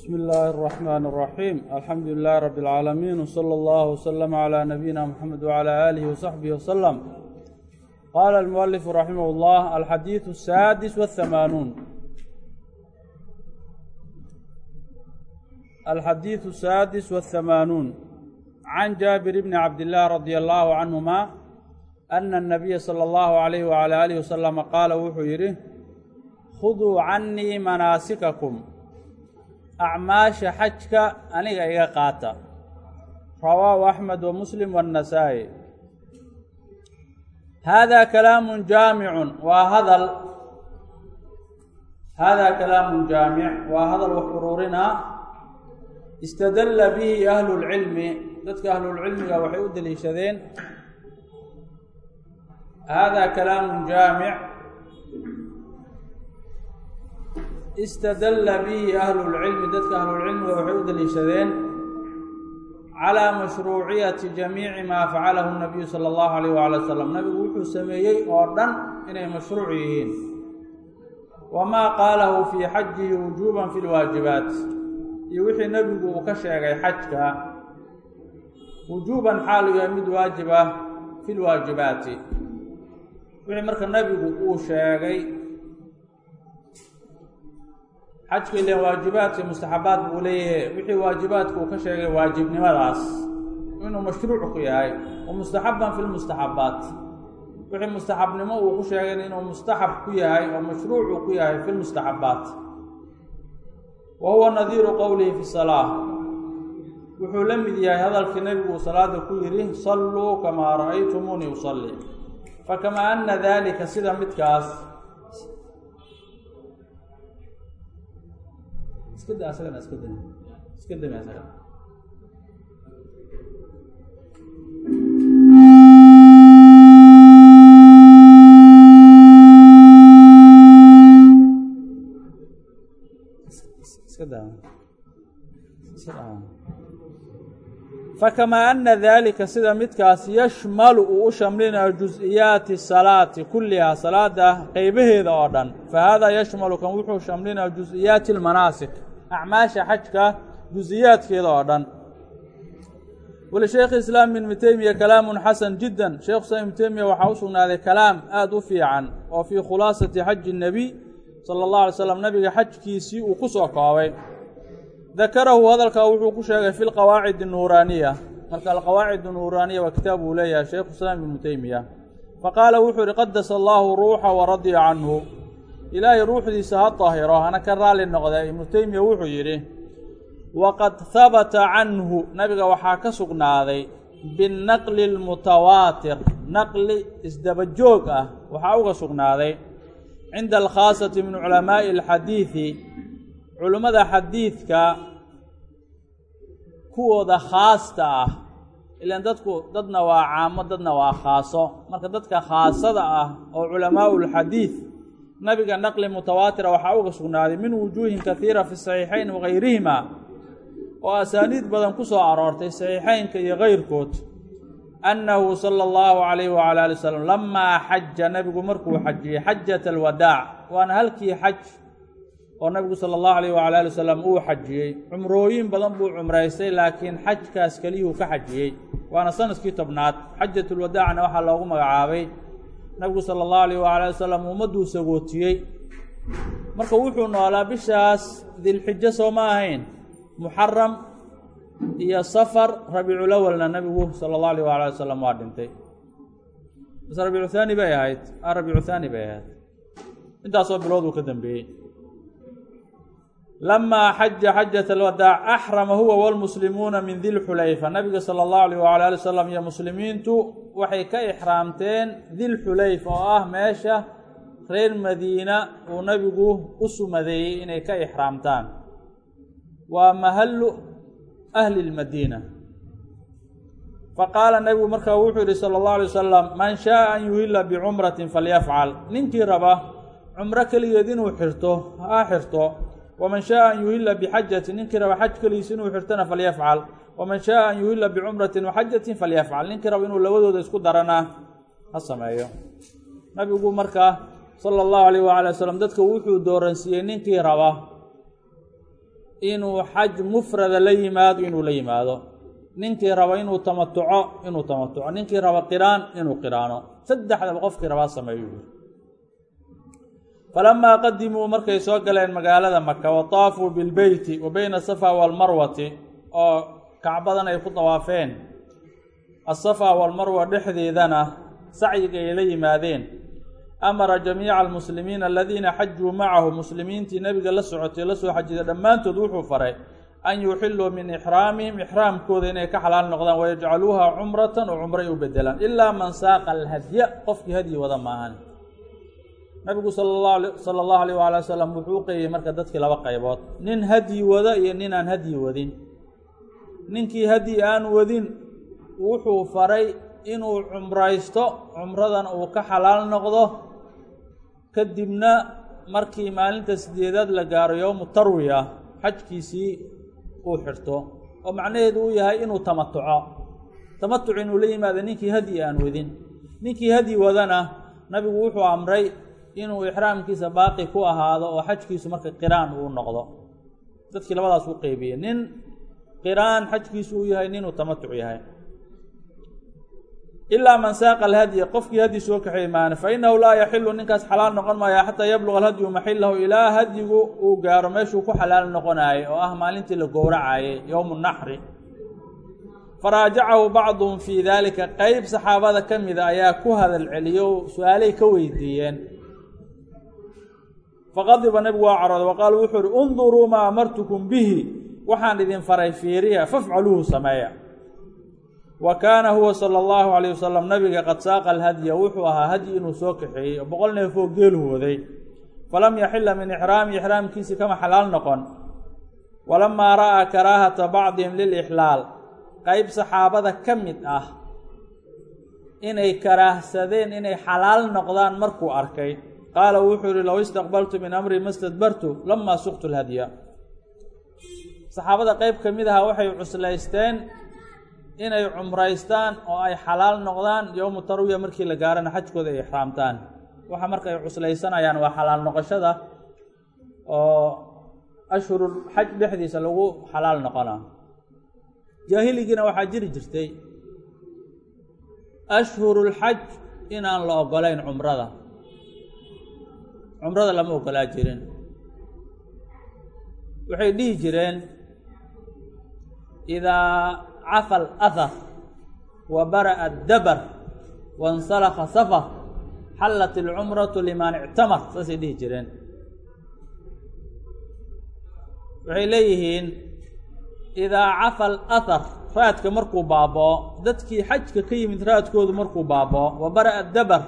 بسم الله الرحمن الرحيم الحمد لله رب العالمين وصلى الله وسلم على نبينا محمد وعلى آله وصحبه وسلم قال المؤلف رحمه الله الحديث السادس والثمانون الحديث السادس والثمانون عن جابر بن عبد الله رضي الله عنهما أن النبي صلى الله عليه وعلى آله وسلم قال وxuu yidhi khuduu cannii manaasikakum acmaasha xajka aniga iga qaata. Rawaahu axmed wa muslim waannasaa'i haadaa kalaamun jaamicun waa hadal. Haadaa kalaamun jaamic waa hadal wax ururinaa istadalla bihi ahlulcilmi dadka ahlulcilmiga waxay u deliishadeen haadaa kalaamun jaamic istadalla bihi ahlulcilmi dadka ahlulcilmiga waxay u deliishadeen calaa mashruuciyati jamiici maa facalahu nabiyu sala allahu alayh waala wasalam nabigu wuxuu sameeyey oo dhan inay mashruuc yihiin. Wamaa qaalahu fii xajihi wujuuban fi lwaajibaat iyo wixii nebigu uu ka sheegay xajka wujuuban xaalu yahay mid waajib ah fi lwaajibaati wixii marka nebigu uu sheegay xajka ilen waajibaadka mustaxabaad buu leeyahay wixii waajibaadka uu ka sheegay waajibnimadaas. Inuu mashruuc ku yahay wa mustaxaban fi lmustaxabaat wixii mustaxabnimo uu ku sheegay inuu mustaxab ku yahay oo mashruuc uu ku yahay fi lmustaxabaat wa huwa nadiiru qowlihi fi salaa wuxuu la mid yahay hadalkii nebigu uu salaada ku yidhi salluu kamaa ra'aytumuunii usalli. Fakamaa ana dalika sida midkaas iska da asagana iska dami iska dami asagana fakamaa ana dalika sida midkaas yashmalu uu u shamlinayo jus-iyaati salaati kullihaa salaada qeybaheeda oo dhan. Fa haadaa yashmalu wuxuu shamlinaya jus-iyaati acmaasha xajka jus-iyaadkeeda oo dhan walisheekhi islaam ibni teymiya kalaamun xasan jiddan sheekhu islaam ibnu teymiya waxaa u sugnaaday kalaam aada u fiican oo fii khulaasati xaji nebiy sala allahu alay slam nabiga xajkiisii uu ku soo koobay dakarahu hadalkaa wuxuu ku sheegay fi lqawaacid nuuraaniya marka alqawaacid nuuraaniya waa kitaab uu leeyahay sheikhu islaam ibnu teymiya faqaala wuxuu yihi qadasa allaahu ruuxa waradiya canhu ilaahay ruuxdiisa ha daahiro hana ka raalli noqda. Ibnu teymiya wuxuu yidhi waqad habata canhu. Nabiga waxaa ka sugnaaday binnaqli lmutawaatir. Naqli isdaba joog ah waxaa uga sugnaaday. Cinda alkhaasati min culamaa'i alxadiidi culimmada xadiidka kuwooda khaasta ah ilaan dadku dadna waa caamo dadna waa khaaso. Marka dadka khaasada ah oo culamaau lxadiid nabiga naqli mutawaatira waxaa uga sugnaaday min wujuuhin kaiira fi saxiixayn wagayrihima oo asaaniid badan ku soo aroortay saxiixaynka iyo kayrkood annahu sala allahu calayhi wacala ali wasalam lamaa xaja nabigu markuu xajiyey xajata alwadaac waana halkii xaj oo nabigu sala allahu alayh wacala ali wasalam uu xajiyey. Cumrooyin badan buu cumraystay laakiin xajkaas keliyuu ka xajiyey waana sannadkii tobnaad. Xajatulwadaacna waxaa loogu magacaabay nabigu sala allahu alayh wacala ali wasalam ummadduu sagootiyey. Marka wuxuu noolaa bishaas dilxijo soo ma ahayn. Muxaram iyo safar rabiiculawalna nabigu sala allahu alayh wala ali wasalam waa dhintay. Base rabiicu thaani bay ahayd. A rabiicu thaani bay ahayd. Intaasoo bilood uu ka dambeeyey lamaa xaja xajat alwadaac axrama huwa walmuslimuuna min dilxulayfa nabiga sala allahu alayh wala ali wasalam iyo muslimiintu waxay ka ixraamteen dilxulayfa oo ah meesha reer madiina uu nabigu u sumadeeyey inay ka ixraamtaan waa mahallu ahli lmadiina faqaala nabigu markaa wuxuu yihi sala allahu alay wasalam man shaaa an yuhila bicumratin falyafcal ninkii raba cumro keligeed inuu xirto ha xirto waman shaaa an yuhila bixajatin ninkii raba xaj keligiis inuu xirtona falyafcal waman shaaa an yuhila bicumratin waxajatin falyafcal ninkii raba inuu labadooda isku darana ha sameeyo nabigu markaa sala allahu alayh waala wasalam dadka wuxuu dooransiiyey ninkii raba inuu xaj mufrada la yimaado inuu la yimaado ninkii raba inuu tamatuco inuu tamatuco ninkii raba qiraan inuu qiraano saddexdaba qofkii rabaa sameeyo falamaa qadimuu markay soo galeen magaalada maka wa taafuu bilbeyti wa beyna asafa waalmarwati oo kacbadan ay ku dawaafeen asafa waalmarwa dhexdeedana sacyiga ay la yimaadeen. amara jamiica almuslimiina aladiina xajuu macahu muslimiintii nebiga la socotay la soo xajida dhammaantood wuxuu faray an yuxiluu min ixraamihim ixraamkooda inay ka xalaal noqdaan wayajcaluuha cumratan oo cumray u bedelaan ilaa man saaqa alhadya qofkii hadyi wada maahan nabigu sala allahu alayh waala wasalam wuxuu u qeybiyey marka dadkii laba qaybood. Nin hadyi wada iyo nin aan hadyi wadin. Ninkii hadyi aan wadin wuxuu faray inuu cumraysto cumradan uu ka xalaal noqdo. Kadibna markii maalinta sideedaad la gaaro yowmu tarwiya xajkiisii uu xirto. Oo macnaheedu uu yahay inuu tamatuco. Tamatuc inuu la yimaado ninkii hadyi aan wadin. Ninkii hadyi wadana nabigu wuxuu amray inuu ixraamkiisa baaqi ku ahaado oo xajkiisu marka qiraan uu noqdo. Dadkii labadaas u qeybiyey nin qiraan xajkiisu uu yahay ninuu tamatuc yahay. Ilaa man saaqa alhadya qofkii hadyi soo kaxeey maane fa innahu laa yaxilu ninkaas xalaal noqon maaya xataa yabluga alhadyu maxilahu ilaa hadyigu uu gaaro meeshuu ku xalaal noqonaayey oo ah maalintii la gowracaayey yowmu naxri. Faraajacahu bacduhum fii daalika qeyb saxaabada ka mida ayaa ku hadal celiyo su'aalay ka weydiiyeen faqadiba nebigu waa carooday wa qaala wuxuu uhi unduruu maa amartukum bihi. Waxaan idin faray fiiriya fafcaluuhu sameeya. Wa kaana huwa sala allahu alayh wasalam nabiga qad saaqa alhadya wuxuu ahaa hadyi inuu soo kaxeeyey oo boqol neefoo geelu waday falam yaxila min ixraami ixraamkiisii kama xalaal noqon. Walamaa ra'aa karaahata bacdihim lilixlaal qeyb saxaabada ka mid ah inay karaahsadeen inay xalaal noqdaan markuu arkay qaala wuxuu yihi low istaqbaltu min amri ma stadbartu lamaa suqtu lhadya saxaabada qeyb ka mid aha waxay cuslaysteen inay cumraystaan oo ay xalaal noqdaan yowmu tarwiya markii la gaarana xajkooda ay ixraamtaan. Waxa marka ay cuslaysanayaan waa xalaal noqoshada oo ashhurul xaj dhexdiisa lagu xalaal noqona jaahiligiina waxaa jiri jirtay ashhurulxaj inaan la ogolayn cumrada cumrada lama ogolaa jirin. Waxay dhihi jireen idaa cafa alahar wa bara'a addabar wainsalakha safar xallat ilcumratu liman ictamar. Saasay dhihi jireen. Waxay leeyihiin idaa cafa alahar raadka markuu baaboo dadkii xajka ka yimid raadkoodu markuu baaboo wa bara'a dabar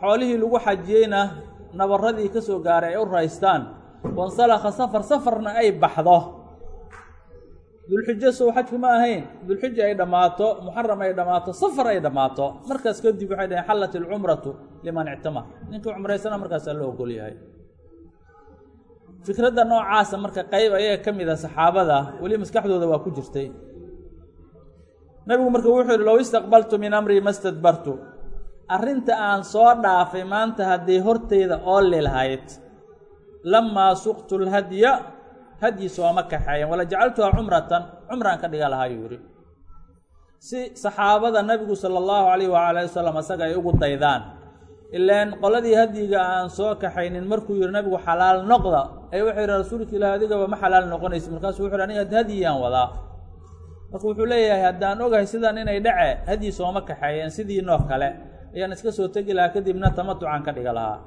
xoolihii lagu xajiyeyna nabaradii ka soo gaaray ay u raystaan wansalakha safar safarna ay baxdo. Dulxijo sow xajku ma ahayn. Dulxija ay dhammaato muxaram ay dhammaato safar ay dhammaato. Markaas kadib waxay dhaheen xallat ilcumratu liman ictamar ninkii cumraysana markaasaa loo ogol yahay. Fikradda noocaasa marka qeyb ayaga ka mid a saxaabada weli maskaxdooda waa ku jirtay. Nabigu marka wuxuu yihi low istaqbaltu min amrii ma stadbartu arrinta aan soo dhaafay maanta hadday horteyda ooli lahayd lamaa suqtu lhadya hadyi sooma kaxeeyan. Wala jacaltuhaa cumratan cumraan ka dhiga lahaa yuu yihi si saxaabada nabigu sala allahu calayh waala wasalam isaga ay ugu daydaan ilaan qoladii hadyiga aan soo kaxaynin markuu yihi nabigu xalaal noqda ay wuxuu yihi rasuulka ilaah adigaba ma xalaal noqonaysa markaasuu wuxu aniga hadyiyaan wadaa. Marka wuxuu leeyahay haddaan ogahay sidan inay dhace hadyi sooma kaxeeyeen sidii noo kale ayaan iska soo tegi lahaa kadibna tamatucan ka dhiga lahaa.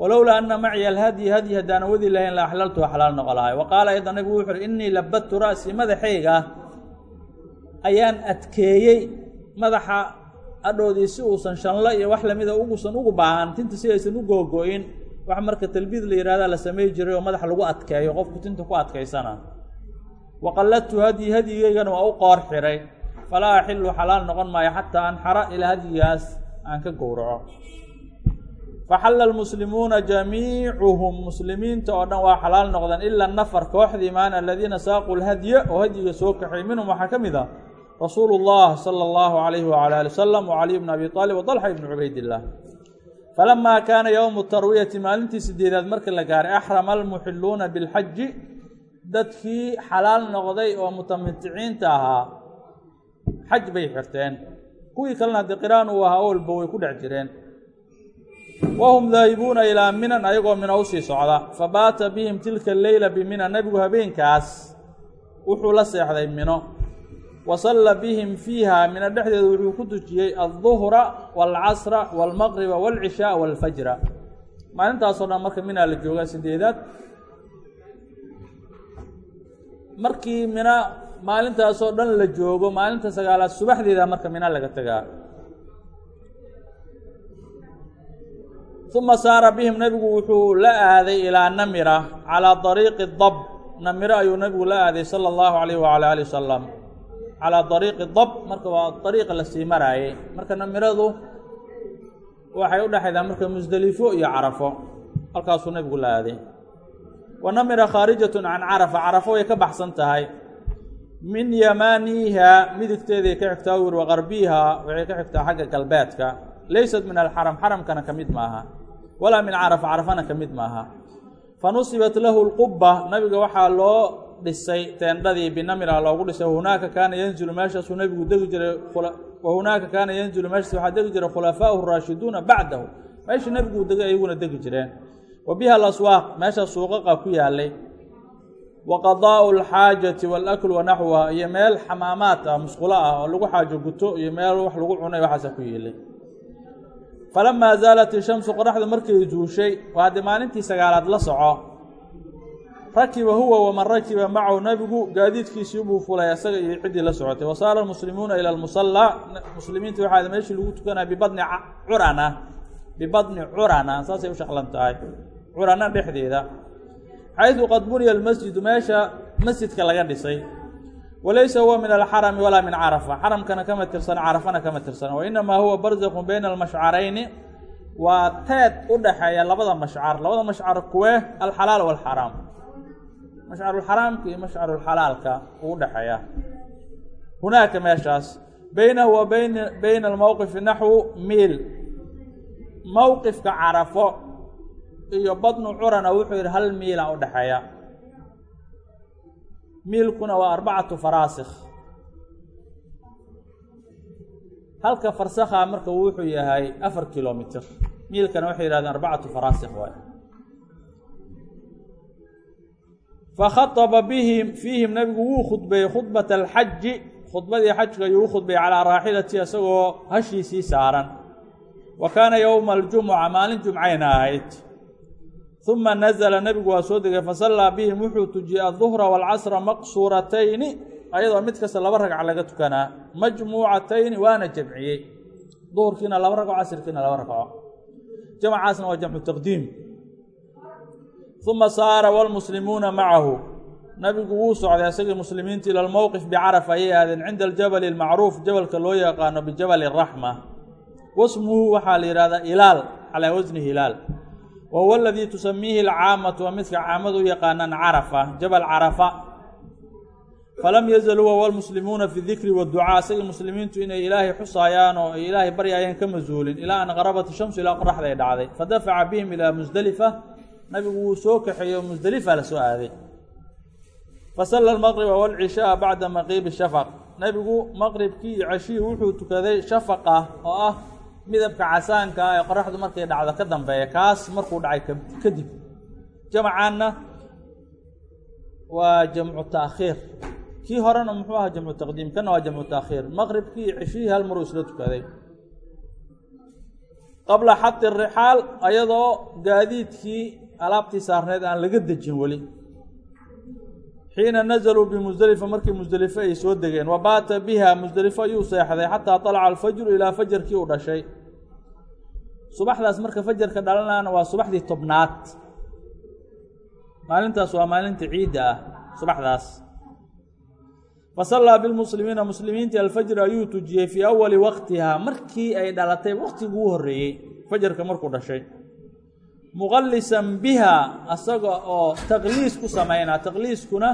Walowlaa ana maciya alhadyi hadyi haddaan wadi lahayn la axlaltu xalaal noqo lahay wa qaala aydan nabigu wuxu uhi innii labadtu ra'sii madaxayga ayaan adkeeyey madaxa adhoodii si uusan shanlo iyo wax lamida ugusan ugu baahan. Tinta si aysan u googo-in wax marka talbiid la yihahda la samey jiray oo madaxa lagu adkeeyo qofku tinta ku adkaysana. Waqalladtu hadyi hadyigeygana waa u qoor xiray. Falaa axilu xalaal noqon maayo xataa anxara ilaa hadyigaas aan ka gowraco. Faxalla lmuslimuuna jamiicuhum muslimiinta oo dhan waa xalaal noqdeen ila nafar kooxdii maan aladiina saaquu lhadya oo hadyiga soo kaxay minhum waxaa ka mid ah rasuulu llah sala allahu calayhi wala ali wasalam wacaliy bn abi aalib wdalxa ibni cubaydillaah falamaa kaana yowmu tarwiyati maalintii sideedaad marka la gaaray axrama almuxiluuna bilxaji dadkii xalaal noqday oo mutamaticiinta ahaa xaj bay xirteen kuwii kalena haddii qiraan uu ahaa walba way ku dhex jireen. Wahum daahibuuna ilaa minan ayagoo mina u sii socda. Fabaata bihim tilka leyla bimina nebigu habeenkaas wuxuu la seexday mino. Wa salla bihim fiiha mina dhexdeeda wuxuu ku tujiyey alduhra waalcasra waalmaqriba waalcishaa waalfajra maalintaasoo dhan marka minaa la joogaa sideedaad markii mina maalintaasoo dhan la joogo maalinta sagaalaad subaxdeeda marka mina laga tegaa uma saara bihim nebigu wuxuu la aaday ilaa namira calaa dariiqi dab namiro ayuu nebigu la aaday sala allahu calayh wacala alih wasalam calaa dariiqi dab marka waa dariiqa la sii maraayey marka namiradu waxay u dhexaydaa marka musdelifo iyo carafo halkaasuu nebigu la aaday. Wa namira khaarijatun can carafa carafo way ka baxsan tahay min yamaaniiha midigteeday ka xigtaa wir qarbiiha waxay ka xigtaa xagga galbeedka. Laysat min alxaram xaramkana ka mid maaha. Walaa min carafa carafana ka mid maaha. Fa nusibat lahu lquba nabiga waxaa loo dhisay teendhadii binamira loogu dhisay hunaaka kaana yanzilu meeshaasuu nebigu degi jiray wa hunaaka kaana yanzilu meeshaas waxaa degi jiray khulafaa'uhu raashiduuna bacdahu. Meeshii nebiguu degay ayaguna degi jireen. Wa biha alaswaaq meeshaas suuqaqa ku yaalay wa qadaa'u alxaajati waalakl wa naxwuha iyo meel xamaamaad ah musqulo ah oo lagu xaajo guto iyo meel wax lagu cunay waxaasa ku yeelay falamaa zaalat ishamsu qoraxdu markay zuushay waa haddii maalintii sagaalaad la soco rakiba huwa waman rakiba macahu nebigu gaadiidkiisii buu fulay isaga iyo ciddii la socotay wasaara almuslimuuna ila almusallaa muslimiinta waxaa meeshii lagu tukanaya bibadni curana bibadni curana saasay u shaqlan tahay curana dhexdeeda xaydu qad buniya almasjidu meesha masjidka laga dhisay. walaysa huwa min alxarami walaa min carafa. xaramkana kama tirsan carafana kama tirsan. wainamaa huwa barzakun bayna almashcarayni. waa teed u dhaxeeya labada mashcar. labada mashcar kuwee alxalaal walxaraam. mashcarulxaraamka iyo mashcarulxalaalka uu udhaxeeya hunaaka meeshaas baynahu wa bayn bayna almowqifi naxwu miil mowqifka carafo iyo badnu curana wuxuu yidhi hal miila udhaxeeya miilkuna waa arbacatu faraasikh halka farsakha marka wuxuu yahay afar kilomitr miilkana waxay yihahdeen arbacatu faraasikh waay. Fakhaطba bihim fiihim nabigu wuu khudbeeyey khudbata alxaji khudbadii xajka ayuu u khudbeeyey calaa raaxilati isagoo hashiisii saaran. Wa kaana yowma aljumuca maalin jumcayna ahayd uma nazla nebigu waa soo degay fasallaa bihim wuxuu tujiyey alduhra waalcasra maqsuuratayni ayadoo mid kasta laba ragca laga tukanaa majmuucatayni waana jamciyey duhurkiina laba ragco casrkiina laba ragco jamcaasna waa jamcu taqdiim uma saara wاlmuslimuuna macahu nabigu wuu socday isagii muslimiinta ila lmowqif bicarafa ayay aadeen cinda aljabali اlmacruuf jabalka loo yaqaano bijabali الraxma wasmuhu waxaa la yihahdaa ilaal calaa wasni hilaal wa huwa aladii tusamiihi alcaamatu waa midka caamadu u yaqaanaan carafa jabal carafa falam yazal huwa wlmuslimuuna fi dikri waducaa isagii muslimiintu inay ilaahay xusaayaan oo ay ilaahay baryaayeen ka masuulin ilaa an qarabat shamsu ilaa qoraxday dhacday fadafaca bihim ilaa musdelifa nabigu wuu soo kaxeeyo musdelifa la soo aaday fasalla almaqriba waalcishaaa bacda maqiibi shafaq nebigu maqribkii iyo ceshihii wuxuu tukaday shafaqa oo ah midabka casaanka ee qoraxdu markay dhacdo ka dambeeya kaas markuu dhacay kadib. Jamcaanna waa jamcu taakhiir kii horena muxuu ahaa jamcu taqdiim kana waa jamcu taakhiir maqribkii ceshihii hal maruu isla tukaday. Qabla xati rixaal ayadoo gaadiidkii alaabtii saarneed aan laga dejin weli xiina nazaluu bimusdelifa markii musdelifo ay soo degeen wa baata biha musdelifo ayuu seexday xataa طalaca alfajru ilaa fajarkii u dhashay. Subaxdaas marka fajarka dhalanaana waa subaxdii tobnaad. Maalintaas waa maalinta ciidda ah subaxdaas. Fasallaa bilmuslimiina muslimiintii alfajr ayuu tujiyey fii awali waqtihaa markii ay dhalatay waqtigii u horreeyey fajarka markuu dhashay muqallisan biha asaga oo taqliis ku samaynaa taqliiskuna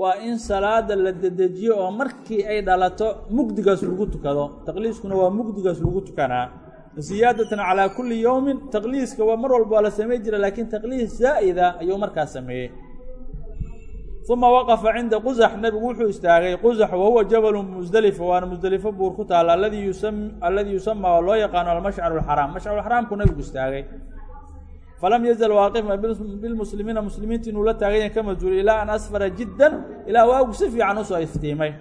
waa in salaada la dedejiyo oo markii ay dhalato mugdigaas lagu tukado. Taqliiskuna waa mugdigaas lagu tukanaa. Ziyaadatan calaa kulli yowmin taqliiska waa mar walba waa la samey jira laakiin taqliis zaa'ida ayuu markaas sameeyey uma waqafa cinda qusax nebigu wuxuu istaagay qusax wahuwa jabalu musdelifa waana musdelifo buur ku taala aladii yusam aladii yusama oo loo yaqaano almashcaru alxaraam mashcaruxaraamku nebigu istaagay falam yazal waaqifan bilmuslimiina muslimiinta inuu la taagayan kama zuuli ilaa an asfara jiddan ilaa waagu si fiican u soo iftiimay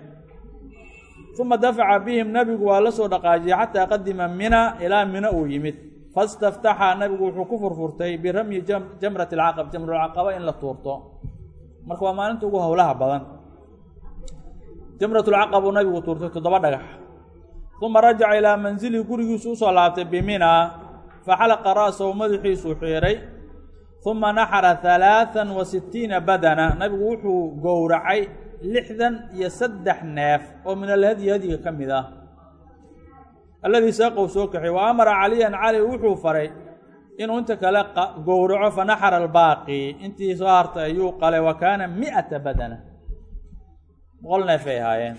uma dafaca bihim nebigu waa la soo dhaqaajiyey xataa qadima mina ilaa mina uu yimid fastaftaxa nebigu wuxuu ku furfurtay biramyi jamrati alcaqab jamrulcaqaba in la tuurto marka waa maalinta ugu howlaha badan. Jamratulcaqab uu nabigu tuurtay toddoba dhagax. Uma rajaca ilaa manzilihi gurigiisu u soo laabtay bimina faxalaqa ra'sahu madaxiisuu xiiray uma naxara halaathan wa sitiina badana. Nabigu wuxuu gowracay lixdan iyo saddex neef oo min alhadyi hadiga ka mid ah. Alladii saaqow soo kaxay wa amara caliyan cali wuxuu faray inuu inta kale gowraco fanaxara albaaqi. Intii soo hartay ayuu qalay wa kaana miata badana. Boqol neefay ahaayeen.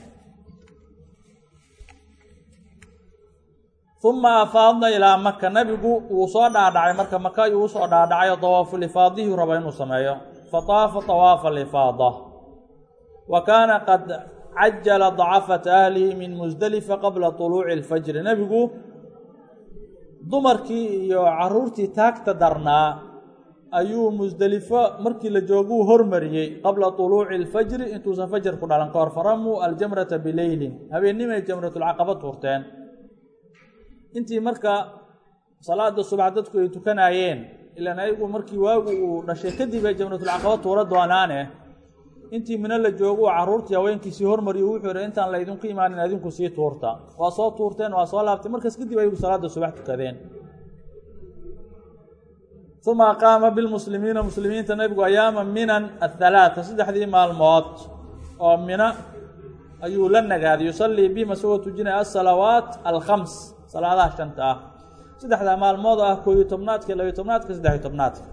Uma afaadna ilaa maka nabigu uu soo dhaadhacay. Marka maka ayuu u soo dhaadhacay oo dawaafulifaadihi raba inuu sameeyo. Fataafa tawaafa lifaada. Wa kaana qad cajala dacafata ahlihi min musdelifa qabla tuluuci اlfajri nebigu dumarkii iyo caruurtii taagta darnaa ayuu musdelifo markii la jooguu hormariyey qabla طuluuci اlfajri intuusan fajar ku dhalan. Ka hor faramuu aljamrata bileylin habeennimay jamratulcaqaba tuurteen intii marka salaada subax dadku ay tukanaayeen ilaan ayagu markii waagu uu dhashay kadib ay jamratulcaqaba tuura doonaane intii mino la joogo uu carruurtii haweenkiisii hormariyo wuxuu yihi intaan laydinku imaanin adinku sii tuurta. Waa soo tuurteen waa soo laabtay markaas kadib ayagu salaada subax tukadeen uma aqaama bilmuslimiina muslimiinta nebigu ayaama minan athalaata saddexdii maalmood oo mina ayuu la nagaaday yusallii bihim isagoo tujinaya asalawaat alkhams salaadaha shanta ah. Saddexdaa maalmood ah koobiyo tobnaadka labiyo tobnaadka saddexiyo tobnaadka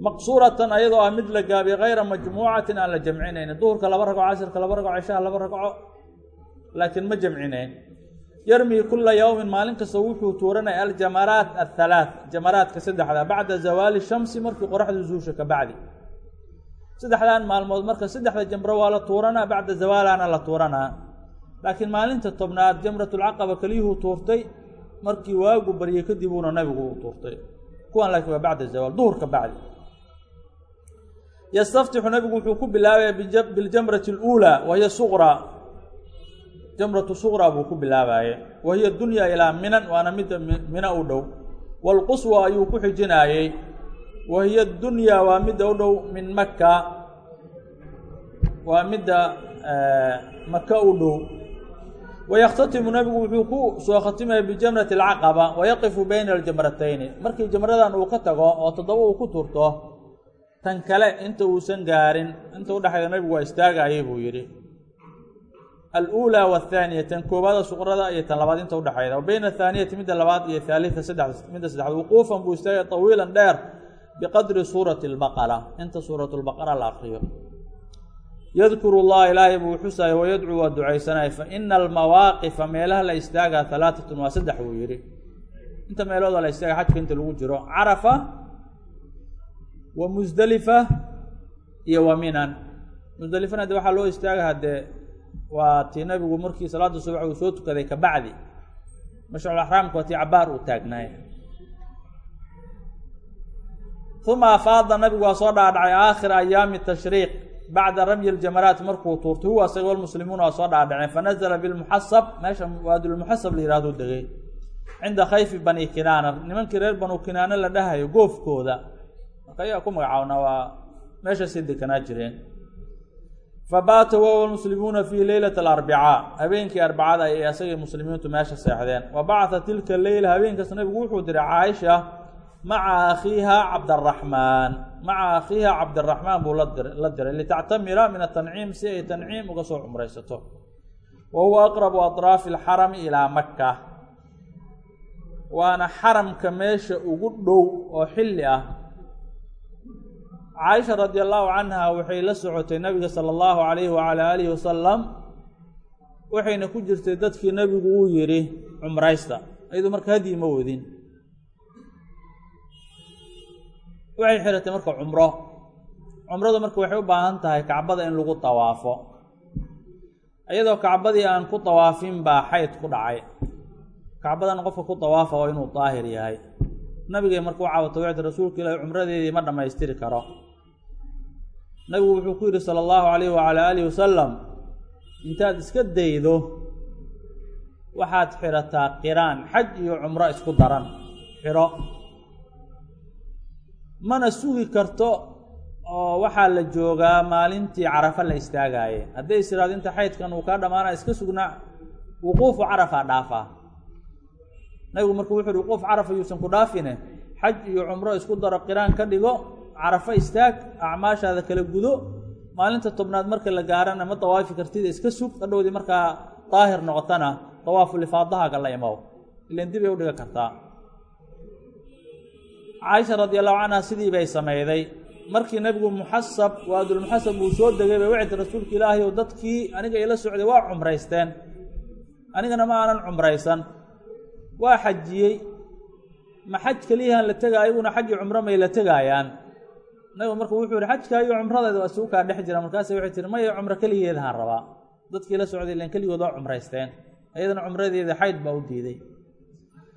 maqsuuratan ayadoo ah mid la gaabiy hayra majmuucatin aan la jamcinaynin. Duhurka laba ragco casirka laba ragco cishaha laba ragco laakiin ma jamcinayn. Yarmii kula yowmin maalin kasta wuxuu tuuranaya aljamaraat athalaat jamaraadka saddexda. Bacda zawaali shamsi markii qoraxdu zuusha ka bacdi. Saddexdan maalmood marka saddexda jamro waa la tuuranaa bacda zawaalaana la tuuranaa. Laakiin maalinta tobnaad jamratulcaqaba keliyuhuu tuurtay markii waagu baryay kadib uuna nabigu u tuurtay. Kuwan laakiin waa bacda zawaal duhurka bacdi yastaftixu nabigu wuxuu ku bilaabaya biljamrati اluulaa wahiya suqra. Jamratu suqra buu ku bilaabaye wahiya dunya ilaa minan waana midda mina u dhow. Wاlquswa ayuu ku xijinaayey wahiya dunya waa midda u dhow min maka waa midda maka u dhow. Waykhtatimu nabigu wuxuu ku soo khatimaya bijamrati alcaqaba wayaqifu bayna aljamratayni markii jamradan uu ka tago oo toddoba uu ku turto tan kale inta uusan gaarin inta udhexayda nabigu waa istaagayay buu yidhi. Aluulaa waathaaniya tan koobaada suqrada iyo tan labaad inta udhexayda wa bayna athaaniyati midda labaad iyo haalida saddex midda saddexaad wuquufan buu istaagay tawiilan dheer biqadri suurati albaqara inta suuratu lbaqara la akriyo yadkuru llaha ilaahay buu xusaaya wayadcuu waa ducaysanaya fa ina almawaaqifa meelaha la istaagaa halaatatun waa saddex buu yidhi. Inta meelooda la istaaga xajka inta lagu jiro. Carafa wa musdelifa iyo wa minan. Musdelifana de waxaa loo istaaga haddee waa tii nabigu markii salaada subax uu soo tukaday kabacdi mashcul axraamka waa tii cabaar uu taagnaay uma afaada nabigu waa soo dhaadhacay aakhira ayaami tashriiq bacda ramyi ljamaraat markuu tuurtay huwa isaga walmuslimuuna waa soo dhaadhaceen. Fanazla bilmuxasab meesha waadilmuxasab la yihahdo degay cinda khayfi bani kinaana nimankii reer banu kinaana la dhahayo goofkooda marka ayaa ku magacaabna waa meeshaasay deganaa jireen fabaata huwa walmuslimuuna fii leylati alarbicaa habeenkii arbacada ayay isagii muslimiintu meesha seexdeen wa bacata tilka leyla habeenkaas nabigu wuxuu diray caaisha maca akhiiha cabdaraxmaan maca akhiiha cabdiraxmaan buu la diray litactamira min atanciim si ay tanciim uga soo cumraysato wa huwa aqrabu atraafi alxarami ilaa maka waana xaramka meesha ugu dhow oo xilli ah caaisha radi allahu canha waxay la socotay nabiga sala allahu alayhi wacala aalihi wasalam waxayna ku jirtay dadkii nabigu uu yidhi cumraysta iyadoo marka hadyi ma wadin waxay xiratay marka cumro. Cumradu marka waxay u baahan tahay kacbada in lagu tawaafo. Iyadoo kacbadii aan ku tawaafin baa xayd ku dhacay. Kacbadan qofka ku tawaafa waa inuu daahir yahay nabigay markuu caawato wixda rasuulka ilaahi cumradeedii ma dhammaystiri karo. Nabigu wuxuu ku yidhi sala allahu calayh wacalaa aalihi wasalam intaad iska daydo waxaad xidhataa qiraan xaj iyo cumro isku daran. Xidho mana sugi karto oo waxaa la joogaa maalintii carafa la istaagaaye. Hadday is iraado inta xaydkan uu kaa dhammaana iska sugnaa wuquufu carafaa dhaafaa nabigu markuu wuxu uhi wuquuf carafa yuusan ku dhaafine xaj iyo cumro isku daro qiraan ka dhigo carafo istaag acmaashaada kala gudo maalinta tobnaad marka la gaarana ma dawaafi kartida iska sug hadhowdii markaa daahir noqotana dawaafulifaadahaaga la imow ilan dibay u dhiga kartaa. Caaisha radi allahu canha sidii bay samayday. Markii nebigu muxasab waadulmuxasab uu soo degay bay wacdi rasuulka ilaahay oo dadkii aniga ila socday waa cumraysteen. Anigana ma aanan cumraysan waa xajiyey. Ma xaj keliyahan la tegaayo iguna xaji cumro may la tegaayaan nabigu marka wuxuu yihi xajkaa iyo cumradeeda waa isugu kaa dhex jira. Markaasa waxay tihi maya cumro keligeedahaan rabaa. Dadkii la socday ilan keligood waa cumraysteen. Iyadana cumradeeda xayd baa u diiday.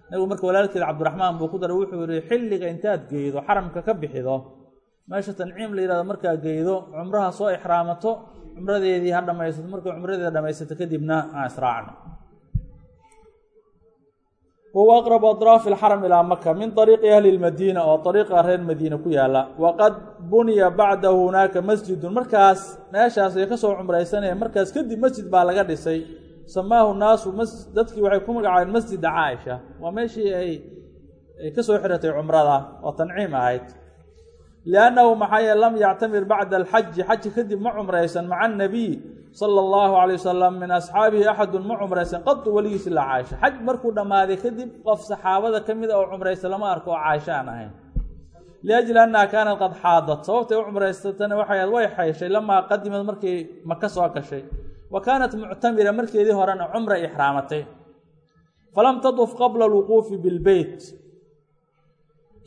Nabigu marka walaalkeeda cabdiraxmaan buu ku daray wuxuu yihi xilliga intaad geydo xaramka ka bixido. Meesha tanciim la yihahdo markaa geydo. Cumraha soo ixraamato cumradeedii ha dhamaysato markay cumradeeda dhamaysato kadibna aan israacno wahuwa aqrabu adraafi alxaram ilaa maka min ariiqi ahli lmadiina oo ariiqa reer madiina ku yaalla. Waqad buniya bacdahu hunaaka masjidun. Markaas meeshaas ay ka soo cumraysanayeen. Markaas kadib masjid baa laga dhisay. Samaahu naasu dadkii waxay ku magacaabeen masjida caaisha. Waa meeshii ay ay ka soo xiratay cumrada. Oo tanciim ahayd liannahu maxaa yeele lam yactamir bacda alxaji xaji kadib ma cumraysan maca anabiy sala allahu calay wasalam min asxaabihi axadun ma cumraysan qadu weligiis ilaa caaisha xaj markuu dhammaaday kadib qof saxaabada ka mid a oo cumraysta lama arko oo caaisha aan ahayn liajli annaha kaanat qad xaadat sababtay u cumraysatana waxay ahayd way xayshay lamaa qadimad markay maka soo gashay wa kaanat muctamira markeedii horena cumra ixraamatay falam taduf qabla alwuquufi bilbeyt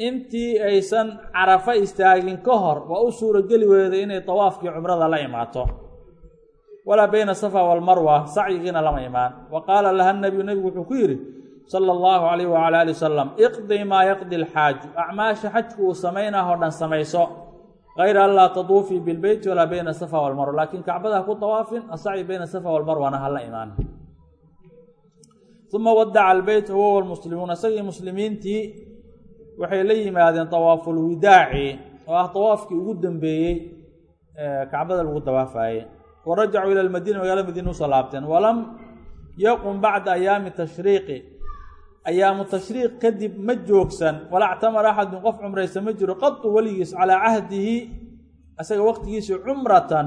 intii aysan carafo istaagin ka hor waa u suurogeli weeday inay tawaafkii cumrada la imaato. Walaa bayna safa walmarwa sacyigiina lama imaan. Wa qaala laha nabiyu nebigu wuxuu ku yidhi sala allahu calayh wacala ali wasalam iqdi maa yaqdi alxaaju acmaasha xajku uu samaynahoo dhan samayso. Kayra an laa taduufii bilbeyti walaa bayna safa walmarwa laakiin kacbada ha ku tawaafin asacyi bayna safa walmarwana ha la imaan. Uma wadaca albeyt huwa walmuslimuun isagii muslimiintii waxay la yimaadeen tawaafulwidaaci oo ah tawaafkii ugu dambeeyey kacbada lagu dawaafaayey wa rajacuu ila lmadiina magaalada madiina u soo laabteen. Walam yaqum bacda ayaami tashriiqi. Ayaamu tashriiq kadib ma joogsan. Walaa actamara axadun qof cumraysa ma jiro. Qadu weligiis calaa cahdihi isaga waqtigiisii cumratan.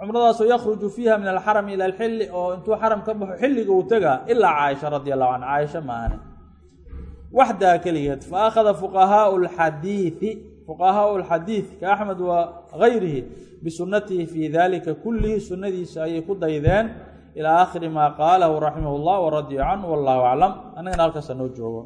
Cumradaasoo yakhruju fiiha min alxarami ila alxilli oo intuu xaram ka baxo xilliga uu tegaa ilaa caaisha radi allahu canha caaisha maahane waxdaa keligeed fa akhada fuqahaau lxadiidi fuqahaau lxadiid ka axmed wa gayrihi bisunatihi fii dalika kullihi sunnadiisa ayay ku daydeen ilaa aakhiri maa qaalahu raximah llah waradiya canhu wallahu aclam annagana halkaasa noo joogo